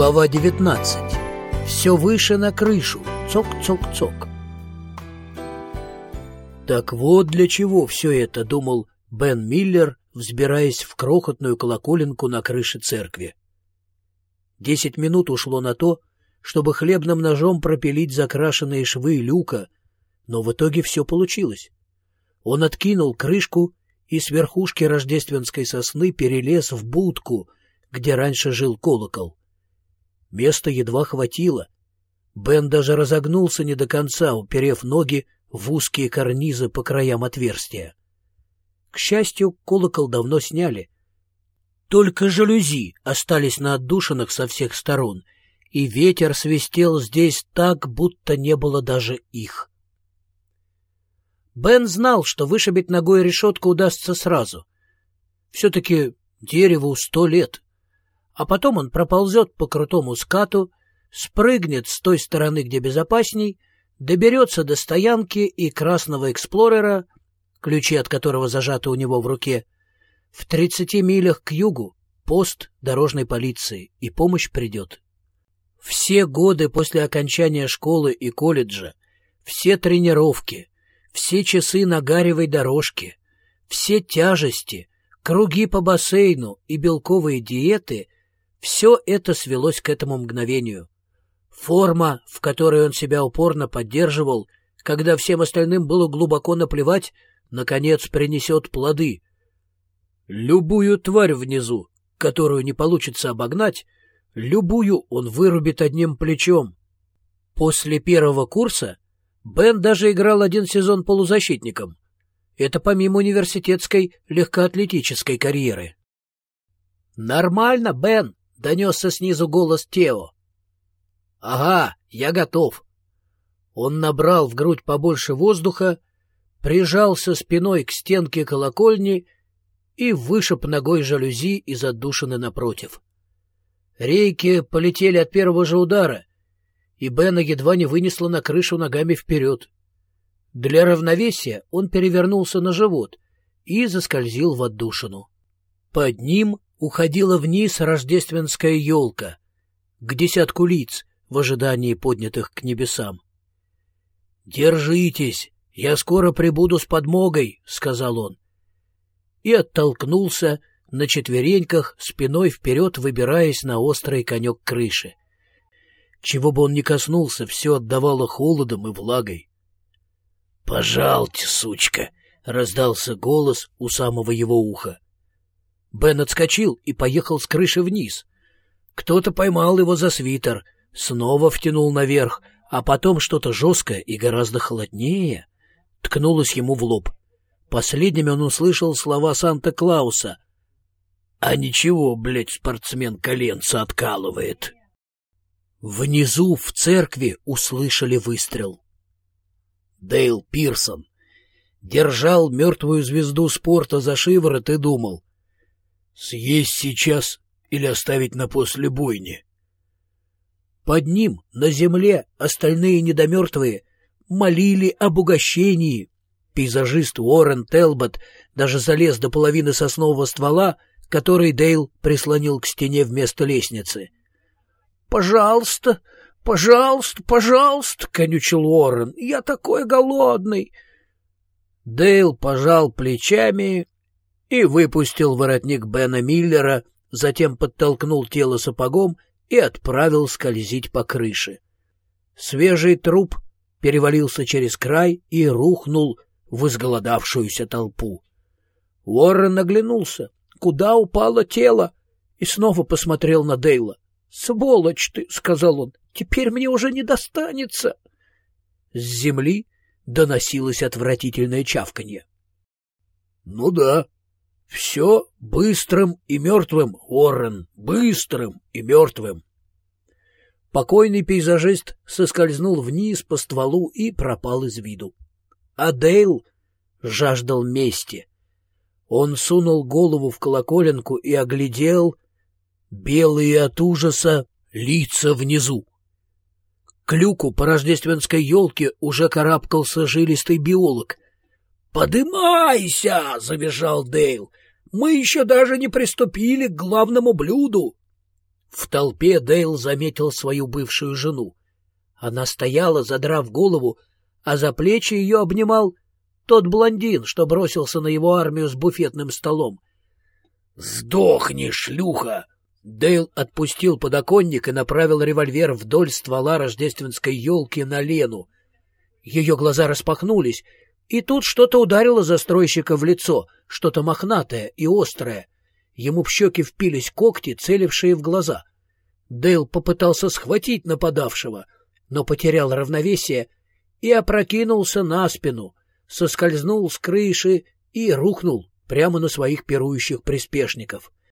Глава 19. Все выше на крышу. Цок-цок-цок. Так вот для чего все это, думал Бен Миллер, взбираясь в крохотную колоколенку на крыше церкви. Десять минут ушло на то, чтобы хлебным ножом пропилить закрашенные швы люка, но в итоге все получилось. Он откинул крышку и с верхушки рождественской сосны перелез в будку, где раньше жил колокол. Места едва хватило. Бен даже разогнулся не до конца, уперев ноги в узкие карнизы по краям отверстия. К счастью, колокол давно сняли. Только жалюзи остались на отдушинах со всех сторон, и ветер свистел здесь так, будто не было даже их. Бен знал, что вышибить ногой решетку удастся сразу. Все-таки дереву сто лет а потом он проползет по крутому скату, спрыгнет с той стороны, где безопасней, доберется до стоянки и красного эксплорера, ключи от которого зажаты у него в руке, в тридцати милях к югу пост дорожной полиции, и помощь придет. Все годы после окончания школы и колледжа, все тренировки, все часы на гаревой дорожке, все тяжести, круги по бассейну и белковые диеты — все это свелось к этому мгновению. Форма, в которой он себя упорно поддерживал, когда всем остальным было глубоко наплевать, наконец принесет плоды. Любую тварь внизу, которую не получится обогнать, любую он вырубит одним плечом. После первого курса Бен даже играл один сезон полузащитником. Это помимо университетской легкоатлетической карьеры. «Нормально, Бен!» — донесся снизу голос Тео. — Ага, я готов. Он набрал в грудь побольше воздуха, прижался спиной к стенке колокольни и вышиб ногой жалюзи из отдушины напротив. Рейки полетели от первого же удара, и Бена едва не вынесла на крышу ногами вперед. Для равновесия он перевернулся на живот и заскользил в отдушину. Под ним уходила вниз рождественская елка к десятку лиц в ожидании поднятых к небесам. «Держитесь, я скоро прибуду с подмогой», — сказал он. И оттолкнулся на четвереньках, спиной вперед выбираясь на острый конек крыши. Чего бы он ни коснулся, все отдавало холодом и влагой. «Пожалуйте, сучка!» — раздался голос у самого его уха. Бен отскочил и поехал с крыши вниз. Кто-то поймал его за свитер, снова втянул наверх, а потом что-то жесткое и гораздо холоднее ткнулось ему в лоб. Последними он услышал слова Санта-Клауса. «А ничего, блядь, спортсмен коленца откалывает». Внизу, в церкви, услышали выстрел. Дейл Пирсон держал мертвую звезду спорта за шиворот и думал, Съесть сейчас или оставить на после бойни? Под ним, на земле, остальные недомертвые молили об угощении. Пейзажист Уоррен Телбот даже залез до половины соснового ствола, который Дейл прислонил к стене вместо лестницы. — Пожалуйста, пожалуйста, пожалуйста, — конючил Уоррен, — я такой голодный. Дейл пожал плечами и выпустил воротник Бена Миллера, затем подтолкнул тело сапогом и отправил скользить по крыше. Свежий труп перевалился через край и рухнул в изголодавшуюся толпу. Уоррен оглянулся. Куда упало тело? И снова посмотрел на Дейла. — Сволочь ты, — сказал он, — теперь мне уже не достанется. С земли доносилось отвратительное чавканье. — Ну да, все быстрым и мертвым, Уоррен, быстрым и мертвым. Покойный пейзажист соскользнул вниз по стволу и пропал из виду. А Дейл жаждал мести. Он сунул голову в колоколенку и оглядел белые от ужаса лица внизу. К люку по рождественской елке уже карабкался жилистый биолог. «Подымайся!» — завизжал Дейл. Мы еще даже не приступили к главному блюду. В толпе Дейл заметил свою бывшую жену. Она стояла, задрав голову, а за плечи ее обнимал тот блондин, что бросился на его армию с буфетным столом. «Сдохни, шлюха!» Дейл отпустил подоконник и направил револьвер вдоль ствола рождественской елки на Лену. Ее глаза распахнулись, и тут что-то ударило застройщика в лицо, что-то мохнатое и острое. Ему в щеки впились когти, целившие в глаза. Дейл попытался схватить нападавшего, но потерял равновесие и опрокинулся на спину, соскользнул с крыши и рухнул прямо на своих пирующих приспешников.